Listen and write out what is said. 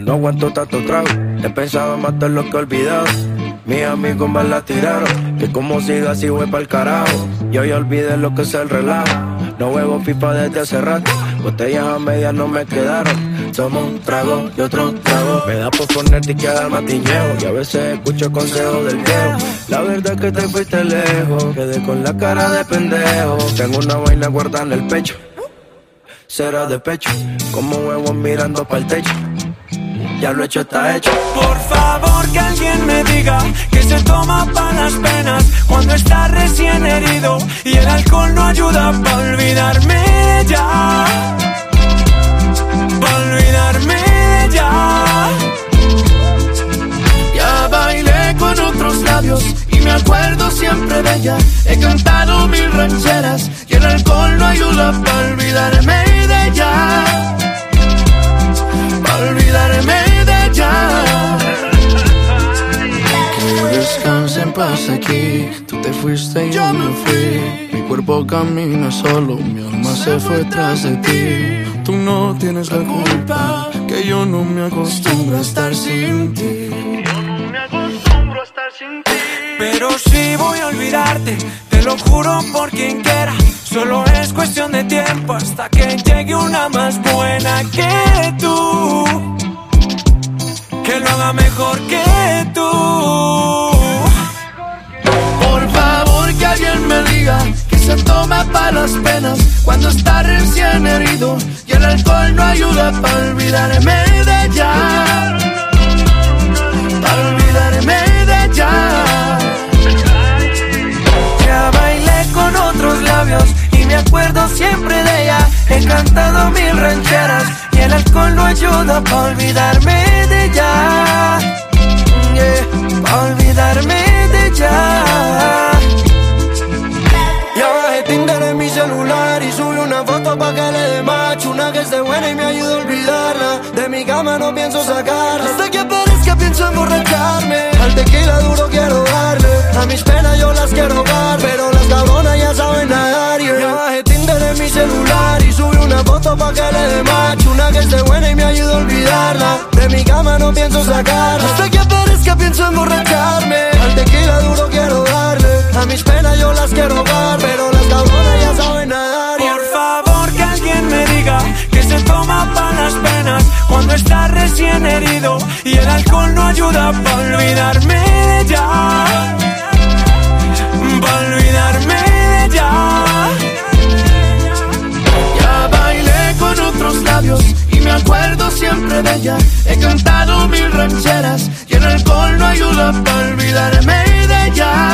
no aguanto tanto trago. He pensado matar lo que he olvidado. Mis amigos me la tiraron, que como siga así voy pa'l carajo. Y hoy olvidé lo que es el relajo. No huevo pipa desde hace rato, botellas a medias no me quedaron. Tomo un trago y otro trago. Me da por ponerte y quedar matiñeo. Y a veces escucho consejos del viejo. La verdad es que te fuiste lejos. Quedé con la cara de pendejo. Tengo una vaina guardada en el pecho. Será de pecho, como huevos mirando para el techo. Ya lo hecho está hecho. Por favor que alguien me diga que se toma para las penas cuando está recién herido y el alcohol no ayuda para olvidarme ya. Para olvidarme ya. Ya bailé con otros labios y me acuerdo siempre de ella. He cantado mil rancheras y el alcohol no ayuda para olvidarme de ella. Descanse en paz aquí. Tú te fuiste y yo me fui. Mi cuerpo camina solo, mi alma se fue tras de ti. Tú no tienes la culpa, que yo no me acostumbro a estar sin ti. Pero si voy a olvidarte, te lo juro por quien quiera. Solo es cuestión de tiempo hasta que llegue una más buena que tú. Que lo haga mejor que tú. Alguien me diga que se toma para las penas cuando está recién herido y el alcohol no ayuda para olvidarme de ella. Para olvidarme de ella. Ya bailé con otros labios y me acuerdo siempre de ella. He cantado mil rancheras y el alcohol no ayuda para olvidarme de ella. Yeah, olvidarme que esté buena y me ayude a olvidarla. De mi cama no pienso sacarla. Hasta que aparezca pienso emborracharme. Al tequila duro quiero darle. A mis penas yo las quiero dar Pero las cabronas ya saben nadar. Yeah. Ya bajé Tinder en mi celular y subí una foto pa' que le dé macho Una que esté buena y me ayude a olvidarla. De mi cama no pienso sacarla. Hasta que aparezca pienso emborracharme. Al tequila duro quiero darle. A mis penas yo las quiero dar está recién herido y el alcohol no ayuda para olvidarme de ella. Para olvidarme de ella. Ya bailé con otros labios y me acuerdo siempre de ella. He cantado mil rancheras y el alcohol no ayuda para olvidarme de ella.